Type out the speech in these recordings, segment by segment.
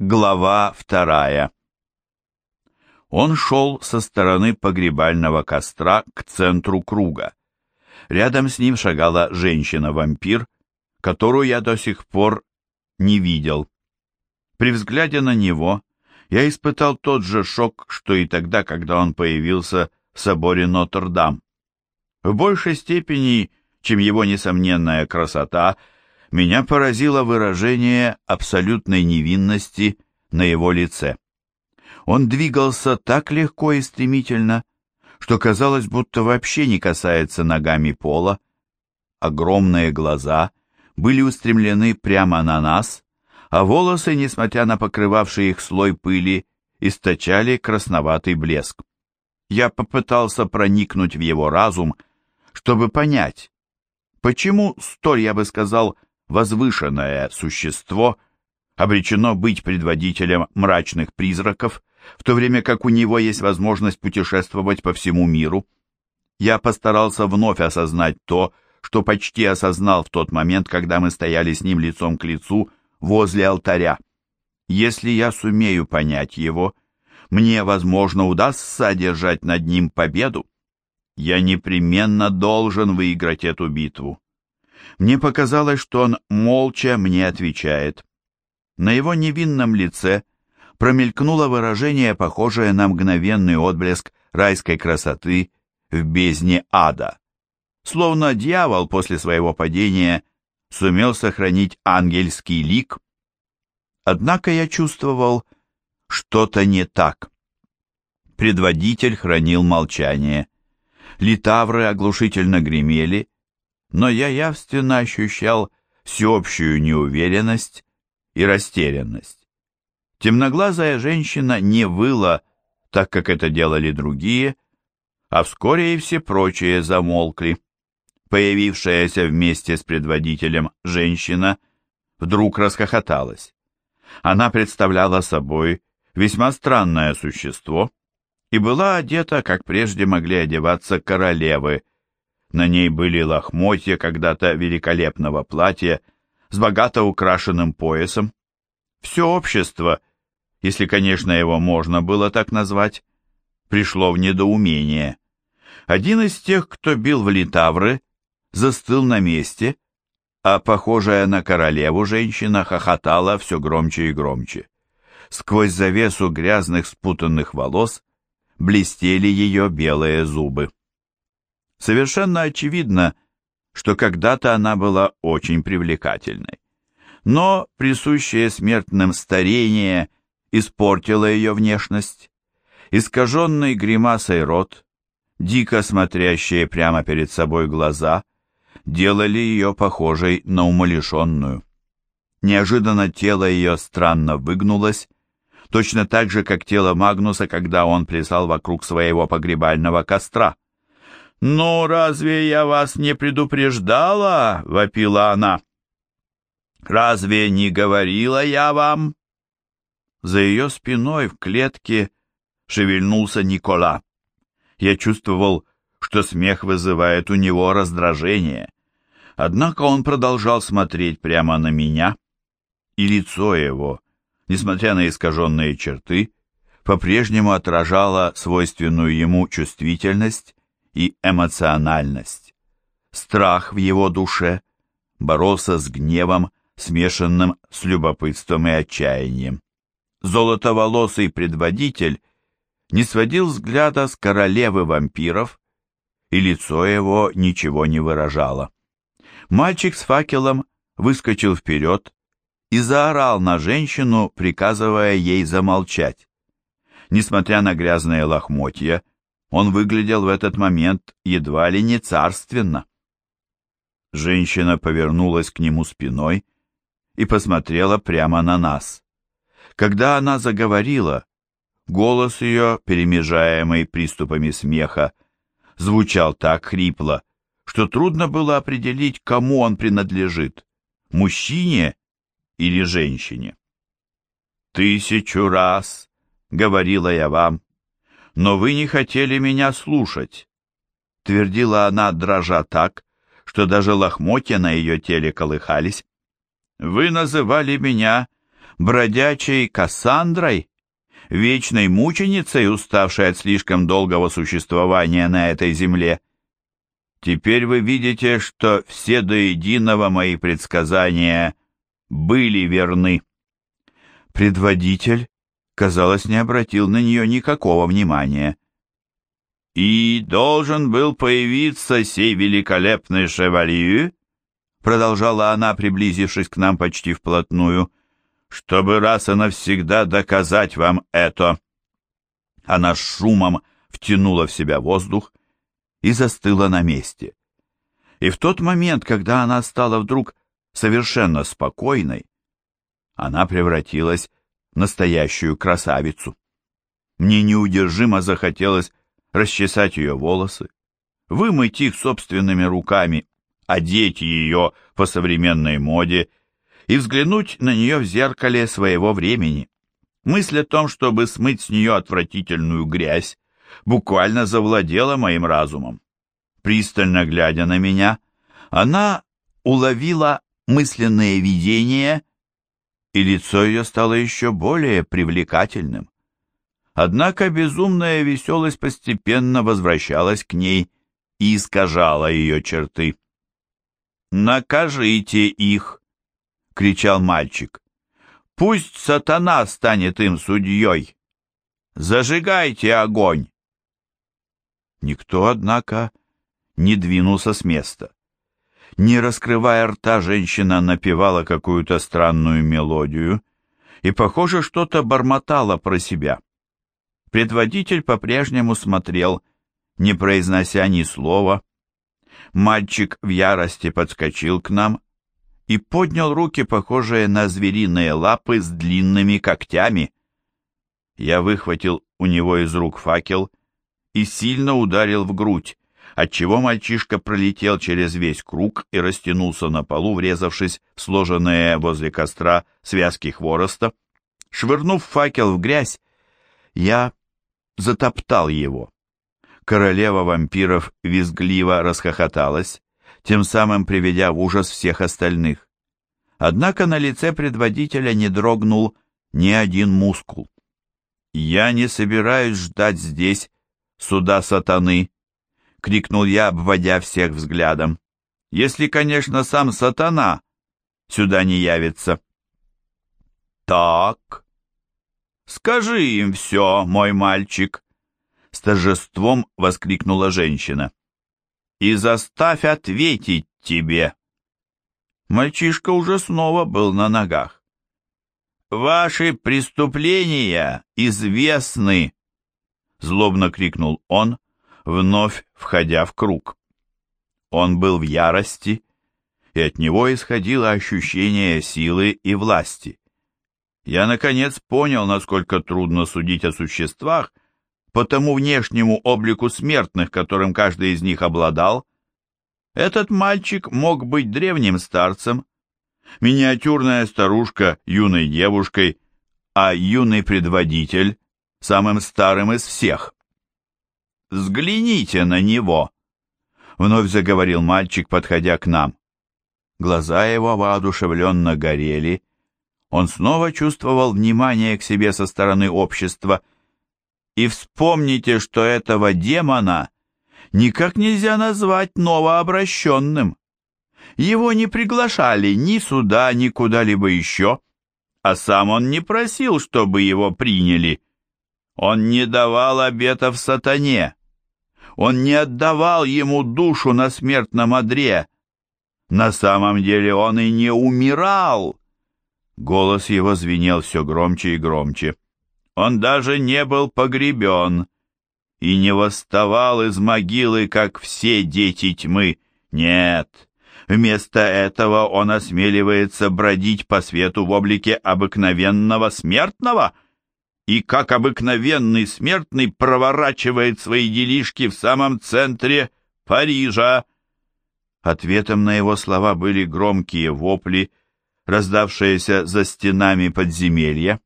Глава вторая Он шел со стороны погребального костра к центру круга. Рядом с ним шагала женщина-вампир, которую я до сих пор не видел. При взгляде на него я испытал тот же шок, что и тогда, когда он появился в соборе Нотр-Дам. В большей степени, чем его несомненная красота, меня поразило выражение абсолютной невинности на его лице. Он двигался так легко и стремительно, что казалось, будто вообще не касается ногами пола. Огромные глаза были устремлены прямо на нас, а волосы, несмотря на покрывавший их слой пыли, источали красноватый блеск. Я попытался проникнуть в его разум, чтобы понять, почему столь, я бы сказал, возвышенное существо обречено быть предводителем мрачных призраков, в то время как у него есть возможность путешествовать по всему миру. Я постарался вновь осознать то, что почти осознал в тот момент, когда мы стояли с ним лицом к лицу возле алтаря. Если я сумею понять его, мне, возможно, удастся одержать над ним победу. Я непременно должен выиграть эту битву. Мне показалось, что он молча мне отвечает. На его невинном лице промелькнуло выражение, похожее на мгновенный отблеск райской красоты в бездне ада. Словно дьявол после своего падения сумел сохранить ангельский лик. Однако я чувствовал, что-то не так. Предводитель хранил молчание. Литавры оглушительно гремели, но я явственно ощущал всеобщую неуверенность и растерянность. Темноглазая женщина не выла, так как это делали другие, а вскоре и все прочие замолкли. Появившаяся вместе с предводителем женщина вдруг расхохоталась. Она представляла собой весьма странное существо и была одета, как прежде могли одеваться королевы. На ней были лохмотья когда-то великолепного платья с богато украшенным поясом. Все общество, если, конечно, его можно было так назвать, пришло в недоумение. Один из тех, кто бил в литавры, застыл на месте, а похожая на королеву женщина хохотала все громче и громче. Сквозь завесу грязных спутанных волос блестели ее белые зубы. Совершенно очевидно, что когда-то она была очень привлекательной. Но присущее смертным старение испортило ее внешность. Искаженный гримасой рот, дико смотрящие прямо перед собой глаза, делали ее похожей на умалишенную. Неожиданно тело ее странно выгнулось, точно так же, как тело Магнуса, когда он плясал вокруг своего погребального костра. «Ну, разве я вас не предупреждала?» — вопила она. «Разве не говорила я вам?» За ее спиной в клетке шевельнулся Никола. Я чувствовал, что смех вызывает у него раздражение. Однако он продолжал смотреть прямо на меня, и лицо его, несмотря на искаженные черты, по-прежнему отражало свойственную ему чувствительность и эмоциональность. Страх в его душе боролся с гневом, смешанным с любопытством и отчаянием. Золотоволосый предводитель не сводил взгляда с королевы вампиров, и лицо его ничего не выражало. Мальчик с факелом выскочил вперед и заорал на женщину, приказывая ей замолчать. Несмотря на грязные лохмотья, он выглядел в этот момент едва ли не царственно. Женщина повернулась к нему спиной и посмотрела прямо на нас. Когда она заговорила, голос ее, перемежаемый приступами смеха, звучал так хрипло, что трудно было определить, кому он принадлежит – мужчине или женщине. «Тысячу раз», — говорила я вам, — «но вы не хотели меня слушать», — твердила она, дрожа так, что даже лохмотья на ее теле колыхались. «Вы называли меня бродячей Кассандрой, вечной мученицей, уставшей от слишком долгого существования на этой земле. Теперь вы видите, что все до единого мои предсказания были верны. Предводитель, казалось, не обратил на нее никакого внимания. «И должен был появиться сей великолепный шевалью?» продолжала она, приблизившись к нам почти вплотную, чтобы раз и навсегда доказать вам это. Она с шумом втянула в себя воздух и застыла на месте. И в тот момент, когда она стала вдруг совершенно спокойной, она превратилась настоящую красавицу. Мне неудержимо захотелось расчесать ее волосы, вымыть их собственными руками одеть ее по современной моде и взглянуть на нее в зеркале своего времени. Мысль о том, чтобы смыть с нее отвратительную грязь, буквально завладела моим разумом. Пристально глядя на меня, она уловила мысленное видение, и лицо ее стало еще более привлекательным. Однако безумная веселость постепенно возвращалась к ней и искажала ее черты. «Накажите их!» — кричал мальчик. «Пусть сатана станет им судьей! Зажигайте огонь!» Никто, однако, не двинулся с места. Не раскрывая рта, женщина напевала какую-то странную мелодию и, похоже, что-то бормотала про себя. Предводитель по-прежнему смотрел, не произнося ни слова, Мальчик в ярости подскочил к нам и поднял руки, похожие на звериные лапы с длинными когтями. Я выхватил у него из рук факел и сильно ударил в грудь, отчего мальчишка пролетел через весь круг и растянулся на полу, врезавшись в сложенные возле костра связки хвороста. Швырнув факел в грязь, я затоптал его королева вампиров визгливо расхохоталась, тем самым приведя в ужас всех остальных. Однако на лице предводителя не дрогнул ни один мускул. «Я не собираюсь ждать здесь суда сатаны», — крикнул я, обводя всех взглядом. «Если, конечно, сам сатана сюда не явится». «Так, скажи им все, мой мальчик», с торжеством воскликнула женщина. «И заставь ответить тебе!» Мальчишка уже снова был на ногах. «Ваши преступления известны!» Злобно крикнул он, вновь входя в круг. Он был в ярости, и от него исходило ощущение силы и власти. Я, наконец, понял, насколько трудно судить о существах, по тому внешнему облику смертных, которым каждый из них обладал, этот мальчик мог быть древним старцем, миниатюрная старушка юной девушкой, а юный предводитель самым старым из всех. «Взгляните на него!» — вновь заговорил мальчик, подходя к нам. Глаза его воодушевленно горели. Он снова чувствовал внимание к себе со стороны общества — и вспомните, что этого демона никак нельзя назвать новообращенным. Его не приглашали ни сюда, ни куда-либо еще, а сам он не просил, чтобы его приняли. Он не давал обетов сатане. Он не отдавал ему душу на смертном одре. На самом деле он и не умирал. Голос его звенел все громче и громче. Он даже не был погребен и не восставал из могилы, как все дети тьмы. Нет, вместо этого он осмеливается бродить по свету в облике обыкновенного смертного и, как обыкновенный смертный, проворачивает свои делишки в самом центре Парижа. Ответом на его слова были громкие вопли, раздавшиеся за стенами подземелья.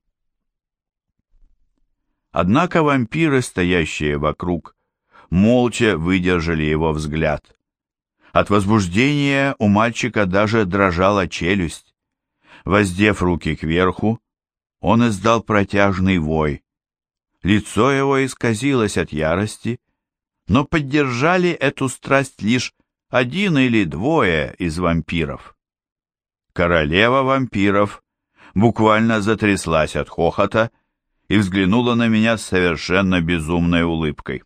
Однако вампиры, стоящие вокруг, молча выдержали его взгляд. От возбуждения у мальчика даже дрожала челюсть. Воздев руки кверху, Он издал протяжный вой. Лицо его исказилось от ярости, но поддержали эту страсть лишь один или двое из вампиров. Королева вампиров буквально затряслась от хохота и взглянула на меня с совершенно безумной улыбкой.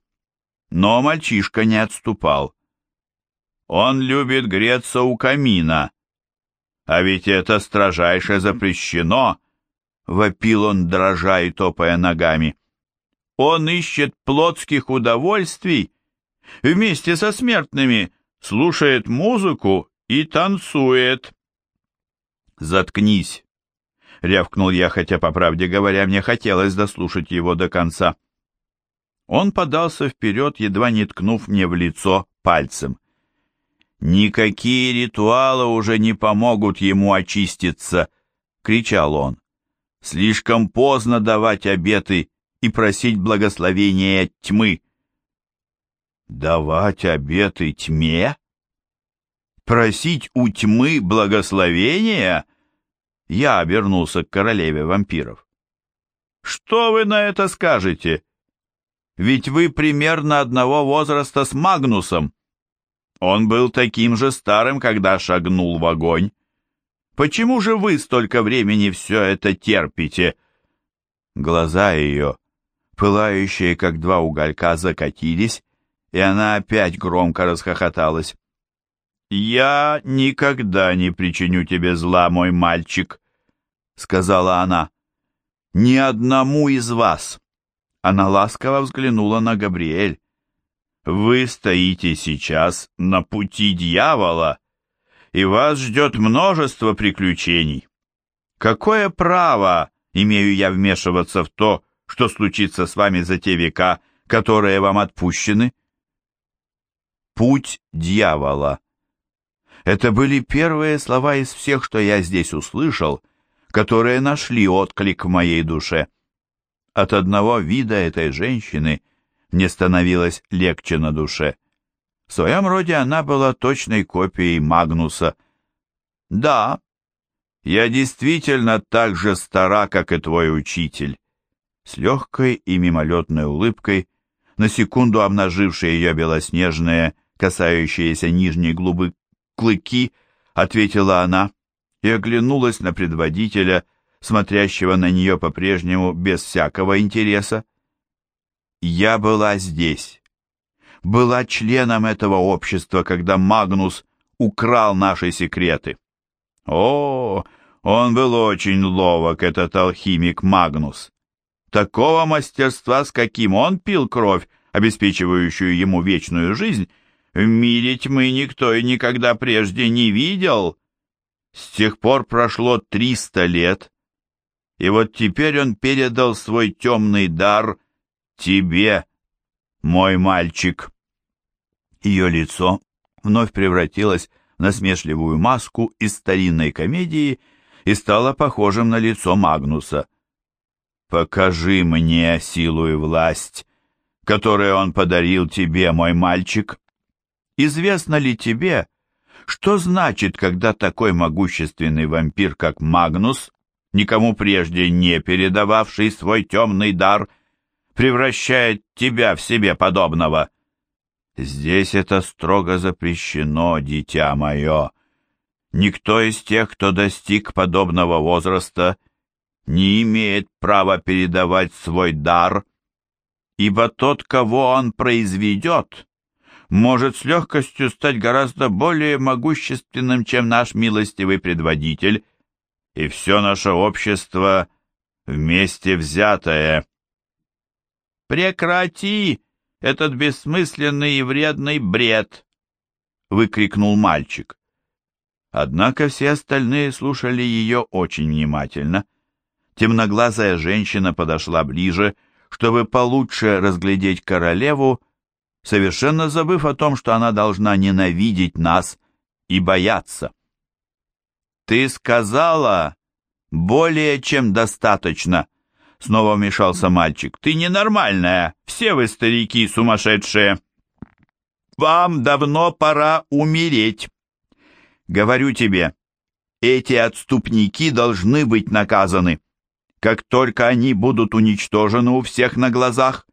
Но мальчишка не отступал. Он любит греться у камина. А ведь это строжайше запрещено, — вопил он, дрожа и топая ногами. Он ищет плотских удовольствий, вместе со смертными слушает музыку и танцует. «Заткнись!» — рявкнул я, хотя, по правде говоря, мне хотелось дослушать его до конца. Он подался вперед, едва не ткнув мне в лицо пальцем. «Никакие ритуалы уже не помогут ему очиститься!» — кричал он. «Слишком поздно давать обеты и просить благословения тьмы». «Давать обеты тьме? Просить у тьмы благословения?» Я обернулся к королеве вампиров. «Что вы на это скажете? Ведь вы примерно одного возраста с Магнусом. Он был таким же старым, когда шагнул в огонь. Почему же вы столько времени все это терпите?» Глаза ее, пылающие, как два уголька, закатились, и она опять громко расхохоталась. «Я никогда не причиню тебе зла, мой мальчик», — сказала она. «Ни одному из вас». Она ласково взглянула на Габриэль. Вы стоите сейчас на пути дьявола, и вас ждет множество приключений. Какое право имею я вмешиваться в то, что случится с вами за те века, которые вам отпущены? Путь дьявола. Это были первые слова из всех, что я здесь услышал, которые нашли отклик в моей душе. От одного вида этой женщины – мне становилось легче на душе. В своем роде она была точной копией Магнуса. «Да, я действительно так же стара, как и твой учитель». С легкой и мимолетной улыбкой, на секунду обнажившие ее белоснежные, касающиеся нижней губы клыки, ответила она и оглянулась на предводителя, смотрящего на нее по-прежнему без всякого интереса. Я была здесь. Была членом этого общества, когда Магнус украл наши секреты. О, он был очень ловок, этот алхимик Магнус. Такого мастерства, с каким он пил кровь, обеспечивающую ему вечную жизнь, в мире тьмы никто и никогда прежде не видел. С тех пор прошло триста лет, и вот теперь он передал свой темный дар тебе, мой мальчик!» Ее лицо вновь превратилось в насмешливую маску из старинной комедии и стало похожим на лицо Магнуса. «Покажи мне силу и власть, которые он подарил тебе, мой мальчик. Известно ли тебе, что значит, когда такой могущественный вампир, как Магнус, никому прежде не передававший свой темный дар, — превращает тебя в себе подобного. Здесь это строго запрещено, дитя мое. Никто из тех, кто достиг подобного возраста, не имеет права передавать свой дар, ибо тот, кого он произведет, может с легкостью стать гораздо более могущественным, чем наш милостивый предводитель, и все наше общество вместе взятое. «Прекрати этот бессмысленный и вредный бред!» — выкрикнул мальчик. Однако все остальные слушали ее очень внимательно. Темноглазая женщина подошла ближе, чтобы получше разглядеть королеву, совершенно забыв о том, что она должна ненавидеть нас и бояться. «Ты сказала более чем достаточно», Снова вмешался мальчик. «Ты ненормальная! Все вы старики сумасшедшие!» «Вам давно пора умереть!» «Говорю тебе, эти отступники должны быть наказаны. Как только они будут уничтожены у всех на глазах,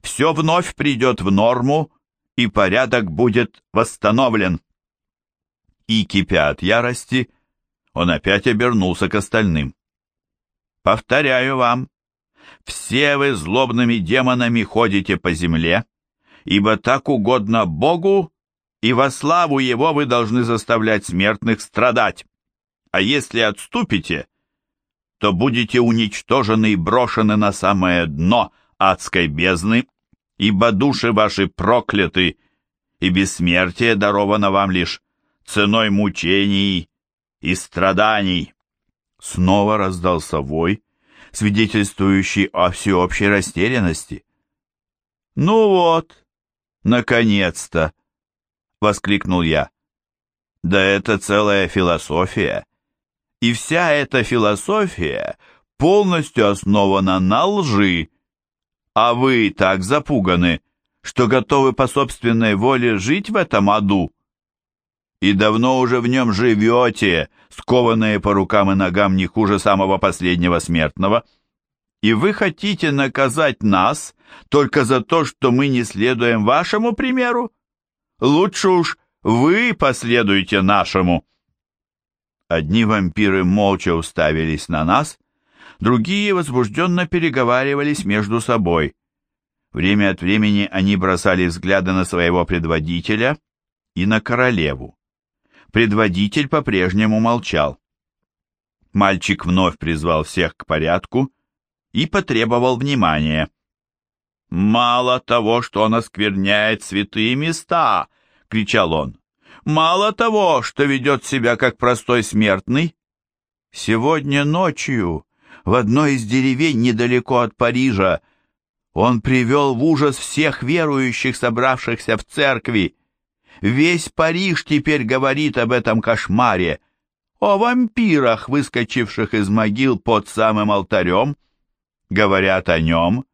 все вновь придет в норму, и порядок будет восстановлен. И, кипя от ярости, он опять обернулся к остальным. «Повторяю вам, все вы злобными демонами ходите по земле, ибо так угодно Богу, и во славу Его вы должны заставлять смертных страдать. А если отступите, то будете уничтожены и брошены на самое дно адской бездны, ибо души ваши прокляты, и бессмертие даровано вам лишь ценой мучений и страданий. Снова раздался вой, свидетельствующий о всеобщей растерянности. «Ну вот, наконец-то!» — воскликнул я. «Да это целая философия, и вся эта философия полностью основана на лжи, а вы так запуганы, что готовы по собственной воле жить в этом аду. И давно уже в нем живете, скованные по рукам и ногам не хуже самого последнего смертного. И вы хотите наказать нас только за то, что мы не следуем вашему примеру? Лучше уж вы последуете нашему. Одни вампиры молча уставились на нас, Другие возбужденно переговаривались между собой. Время от времени они бросали взгляды на своего предводителя и на королеву. Предводитель по-прежнему молчал. Мальчик вновь призвал всех к порядку и потребовал внимания. «Мало того, что он оскверняет святые места!» — кричал он. «Мало того, что ведет себя как простой смертный! Сегодня ночью в одной из деревень недалеко от Парижа. Он привел в ужас всех верующих, собравшихся в церкви. Весь Париж теперь говорит об этом кошмаре, о вампирах, выскочивших из могил под самым алтарем. Говорят о нем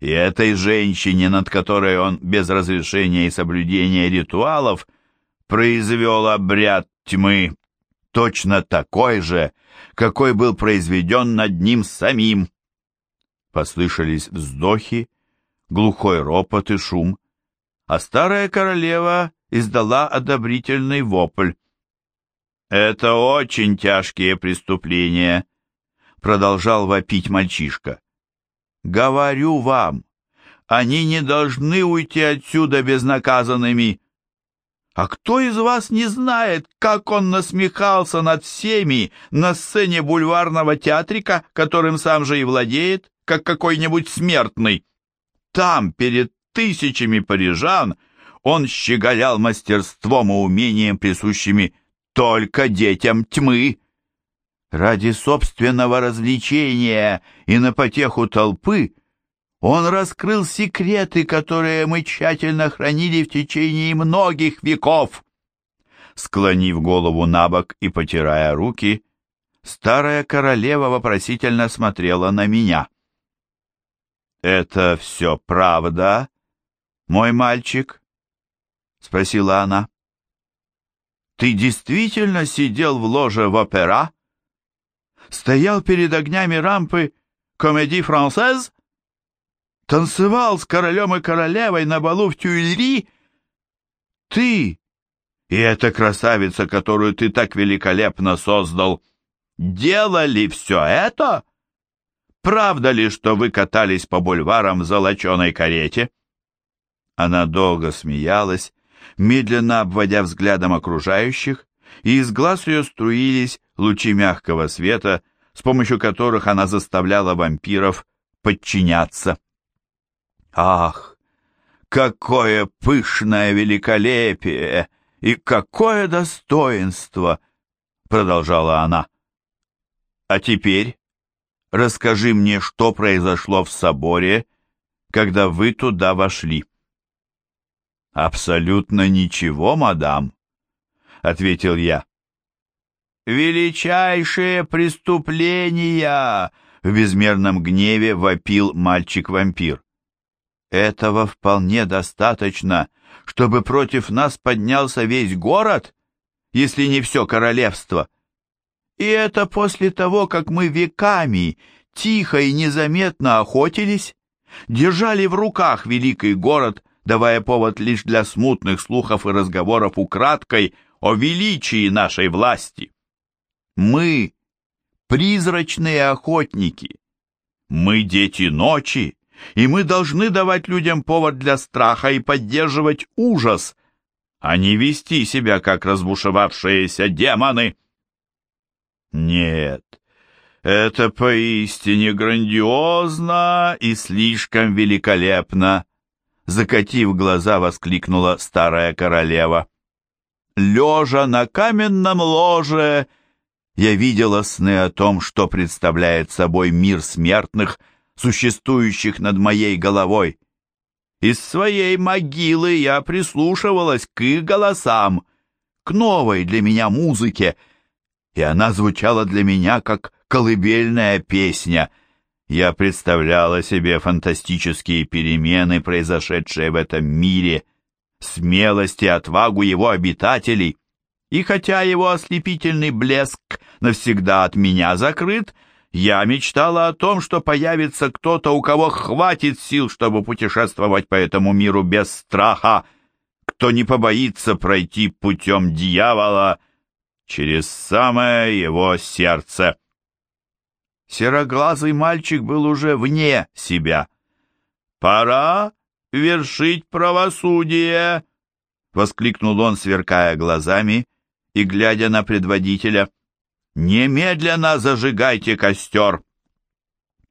и этой женщине, над которой он без разрешения и соблюдения ритуалов произвел обряд тьмы, точно такой же, какой был произведен над ним самим. Послышались вздохи, глухой ропот и шум, а старая королева издала одобрительный вопль. «Это очень тяжкие преступления», — продолжал вопить мальчишка. «Говорю вам, они не должны уйти отсюда безнаказанными. А кто из вас не знает, как он насмехался над всеми на сцене бульварного театрика, которым сам же и владеет, как какой-нибудь смертный? Там, перед тысячами парижан, он щеголял мастерством и умением, присущими только детям тьмы. Ради собственного развлечения и на потеху толпы он раскрыл секреты, которые мы тщательно хранили в течение многих веков. Склонив голову на бок и потирая руки, старая королева вопросительно смотрела на меня. «Это все правда, мой мальчик?» — спросила она. «Ты действительно сидел в ложе в опера? Стоял перед огнями рампы «Комедий францез»?» танцевал с королем и королевой на балу в Тюильри? Ты и эта красавица, которую ты так великолепно создал, делали все это? Правда ли, что вы катались по бульварам в золоченой карете?» Она долго смеялась, медленно обводя взглядом окружающих, и из глаз ее струились лучи мягкого света, с помощью которых она заставляла вампиров подчиняться. Ах, какое пышное великолепие и какое достоинство! Продолжала она. А теперь расскажи мне, что произошло в соборе, когда вы туда вошли. Абсолютно ничего, мадам, ответил я. Величайшие преступления! В безмерном гневе вопил мальчик-вампир. Этого вполне достаточно, чтобы против нас поднялся весь город, если не все королевство. И это после того, как мы веками тихо и незаметно охотились, держали в руках великий город, давая повод лишь для смутных слухов и разговоров украдкой о величии нашей власти. Мы — призрачные охотники, мы дети ночи, и мы должны давать людям повод для страха и поддерживать ужас, а не вести себя, как разбушевавшиеся демоны. Нет, это поистине грандиозно и слишком великолепно, закатив глаза, воскликнула старая королева. Лежа на каменном ложе, я видела сны о том, что представляет собой мир смертных, существующих над моей головой. Из своей могилы я прислушивалась к их голосам, к новой для меня музыке, и она звучала для меня как колыбельная песня. Я представляла себе фантастические перемены, произошедшие в этом мире, смелость и отвагу его обитателей. И хотя его ослепительный блеск навсегда от меня закрыт, я мечтала о том, что появится кто-то, у кого хватит сил, чтобы путешествовать по этому миру без страха, кто не побоится пройти путем дьявола через самое его сердце. Сероглазый мальчик был уже вне себя. «Пора вершить правосудие!» — воскликнул он, сверкая глазами и глядя на предводителя. «Немедленно зажигайте костер!»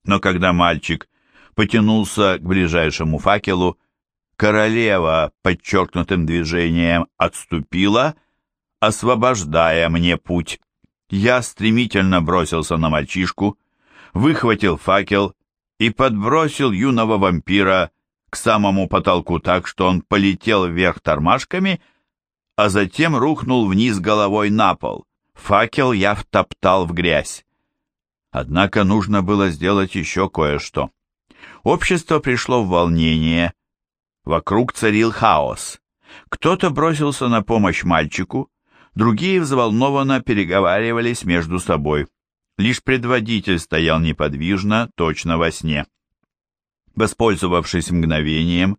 Но когда мальчик потянулся к ближайшему факелу, королева подчеркнутым движением отступила, освобождая мне путь. Я стремительно бросился на мальчишку, выхватил факел и подбросил юного вампира к самому потолку так, что он полетел вверх тормашками, а затем рухнул вниз головой на пол. Факел я втоптал в грязь. Однако нужно было сделать еще кое-что. Общество пришло в волнение. Вокруг царил хаос. Кто-то бросился на помощь мальчику, другие взволнованно переговаривались между собой. Лишь предводитель стоял неподвижно, точно во сне. Воспользовавшись мгновением,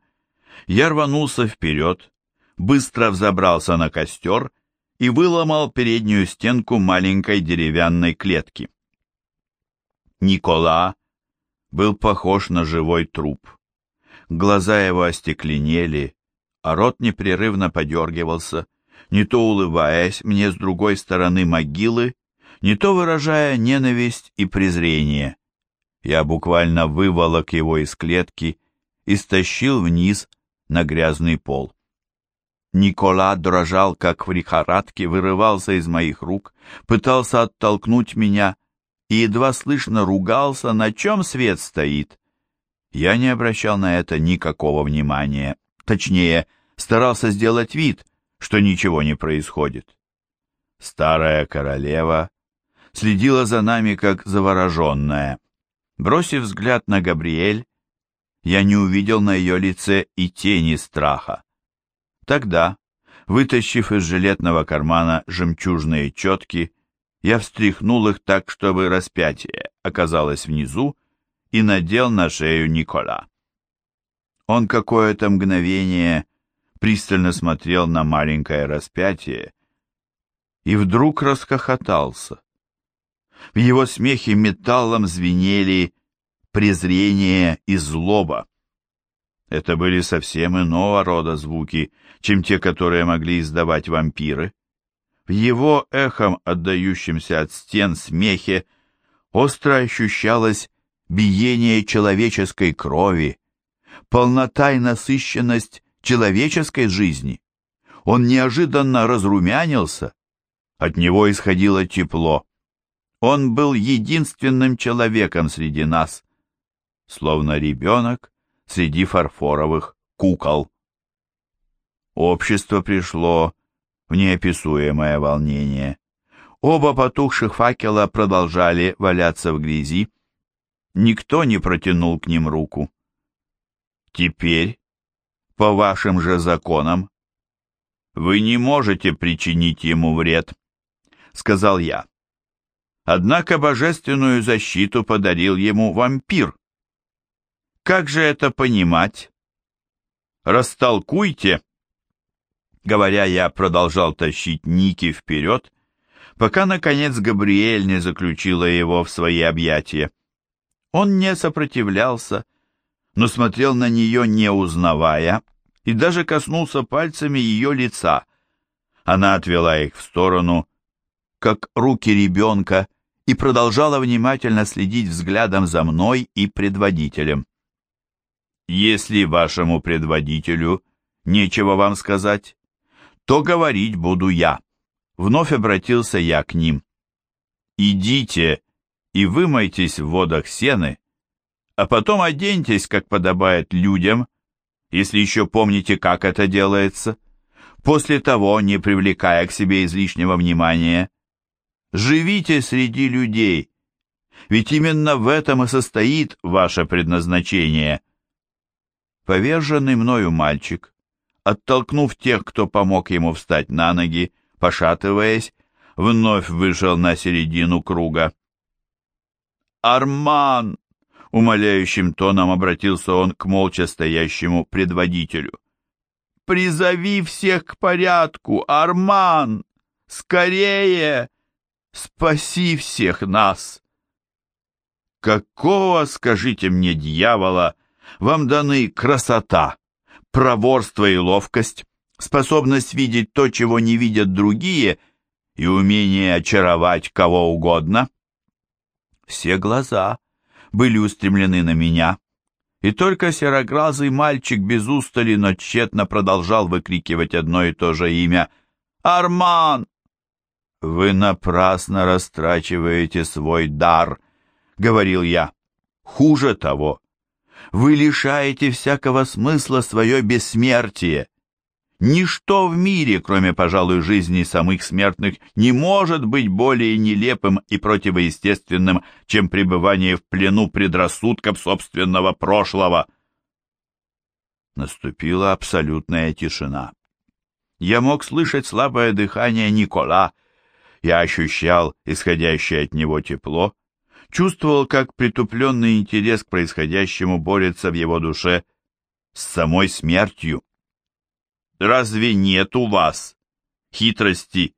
я рванулся вперед, быстро взобрался на костер и выломал переднюю стенку маленькой деревянной клетки. Никола был похож на живой труп. Глаза его остекленели, а рот непрерывно подергивался, не то улыбаясь мне с другой стороны могилы, не то выражая ненависть и презрение. Я буквально выволок его из клетки и стащил вниз на грязный пол. Никола дрожал, как в лихорадке, вырывался из моих рук, пытался оттолкнуть меня и едва слышно ругался, на чем свет стоит. Я не обращал на это никакого внимания. Точнее, старался сделать вид, что ничего не происходит. Старая королева следила за нами, как завороженная. Бросив взгляд на Габриэль, я не увидел на ее лице и тени страха. Тогда, вытащив из жилетного кармана жемчужные четки, я встряхнул их так, чтобы распятие оказалось внизу, и надел на шею Никола. Он какое-то мгновение пристально смотрел на маленькое распятие и вдруг расхохотался. В его смехе металлом звенели презрение и злоба. Это были совсем иного рода звуки, чем те, которые могли издавать вампиры. В его эхом, отдающемся от стен смехе, остро ощущалось биение человеческой крови, полнота и насыщенность человеческой жизни. Он неожиданно разрумянился, от него исходило тепло. Он был единственным человеком среди нас, словно ребенок среди фарфоровых кукол. Общество пришло в неописуемое волнение. Оба потухших факела продолжали валяться в грязи. Никто не протянул к ним руку. Теперь, по вашим же законам, вы не можете причинить ему вред, сказал я. Однако божественную защиту подарил ему вампир. Как же это понимать? Растолкуйте. Говоря, я продолжал тащить Ники вперед, пока, наконец, Габриэль не заключила его в свои объятия. Он не сопротивлялся, но смотрел на нее, не узнавая, и даже коснулся пальцами ее лица. Она отвела их в сторону, как руки ребенка, и продолжала внимательно следить взглядом за мной и предводителем. «Если вашему предводителю нечего вам сказать, то говорить буду я». Вновь обратился я к ним. «Идите и вымойтесь в водах сены, а потом оденьтесь, как подобает людям, если еще помните, как это делается. После того, не привлекая к себе излишнего внимания, живите среди людей, ведь именно в этом и состоит ваше предназначение. Поверженный мною мальчик, оттолкнув тех, кто помог ему встать на ноги, пошатываясь, вновь вышел на середину круга. «Арман!» — умоляющим тоном обратился он к молча стоящему предводителю. «Призови всех к порядку, Арман! Скорее! Спаси всех нас!» «Какого, скажите мне, дьявола, вам даны красота, проворство и ловкость, способность видеть то, чего не видят другие, и умение очаровать кого угодно?» Все глаза были устремлены на меня, и только сероглазый мальчик без устали, но тщетно продолжал выкрикивать одно и то же имя «Арман!» «Вы напрасно растрачиваете свой дар», — говорил я. «Хуже того, вы лишаете всякого смысла свое бессмертие. Ничто в мире, кроме, пожалуй, жизни самых смертных, не может быть более нелепым и противоестественным, чем пребывание в плену предрассудков собственного прошлого. Наступила абсолютная тишина. Я мог слышать слабое дыхание Никола. Я ощущал исходящее от него тепло, чувствовал, как притупленный интерес к происходящему борется в его душе с самой смертью. Разве нет у вас хитрости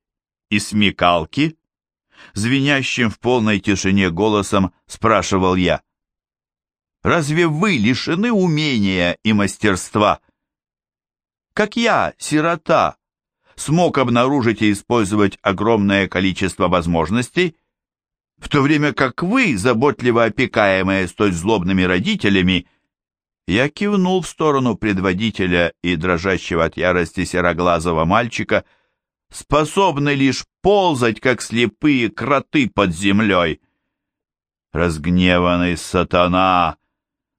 и смекалки? Звенящим в полной тишине голосом спрашивал я. Разве вы лишены умения и мастерства? Как я, сирота, смог обнаружить и использовать огромное количество возможностей, в то время как вы, заботливо опекаемые столь злобными родителями, я кивнул в сторону предводителя и дрожащего от ярости сероглазого мальчика, способный лишь ползать, как слепые кроты под землей. Разгневанный сатана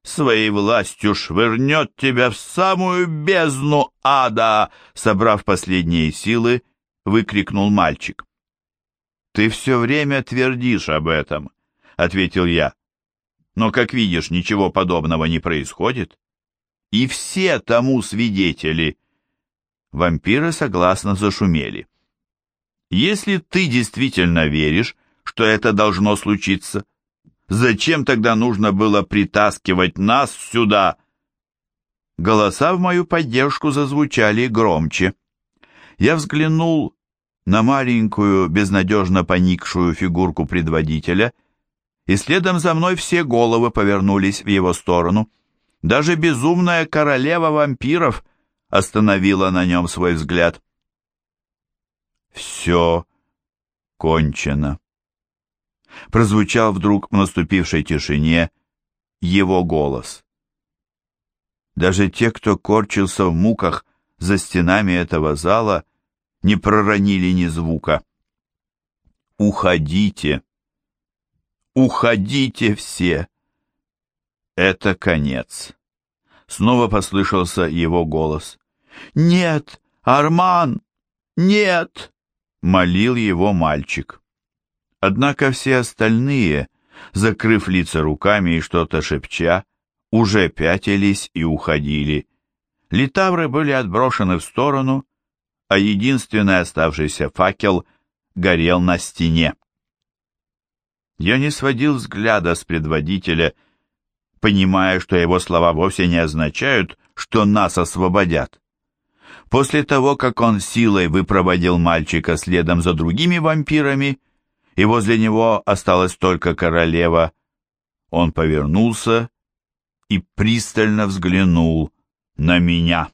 своей властью швырнет тебя в самую бездну ада, собрав последние силы, выкрикнул мальчик. «Ты все время твердишь об этом», — ответил я. Но, как видишь, ничего подобного не происходит. И все тому свидетели. Вампиры согласно зашумели. Если ты действительно веришь, что это должно случиться, зачем тогда нужно было притаскивать нас сюда? Голоса в мою поддержку зазвучали громче. Я взглянул на маленькую, безнадежно поникшую фигурку предводителя и следом за мной все головы повернулись в его сторону. Даже безумная королева вампиров остановила на нем свой взгляд. «Все кончено», — прозвучал вдруг в наступившей тишине его голос. Даже те, кто корчился в муках за стенами этого зала, не проронили ни звука. «Уходите!» Уходите все! Это конец. Снова послышался его голос. Нет, Арман, нет! Молил его мальчик. Однако все остальные, закрыв лица руками и что-то шепча, уже пятились и уходили. Литавры были отброшены в сторону, а единственный оставшийся факел горел на стене. Я не сводил взгляда с предводителя, понимая, что его слова вовсе не означают, что нас освободят. После того, как он силой выпроводил мальчика следом за другими вампирами, и возле него осталась только королева. Он повернулся и пристально взглянул на меня.